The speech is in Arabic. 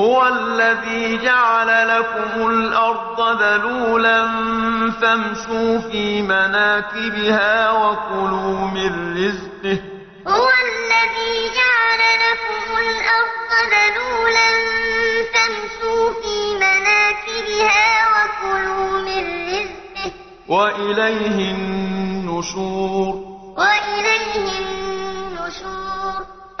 هُوَ الَّذِي جَعَلَ لَكُمُ الْأَرْضَ ذَلُولًا فَامْشُوا فِي مَنَاكِبِهَا وَكُلُوا مِن رِّزْقِهِ ۖ. هُوَ الَّذِي جَعَلَ لَكُمُ الْأَرْضَ ذَلُولًا فَامْشُوا فِي مَنَاكِبِهَا وَكُلُوا مِن رِّزْقِهِ ۖ. وَإِلَيْهِ النُّشُورُ. وَإِلَيْهِ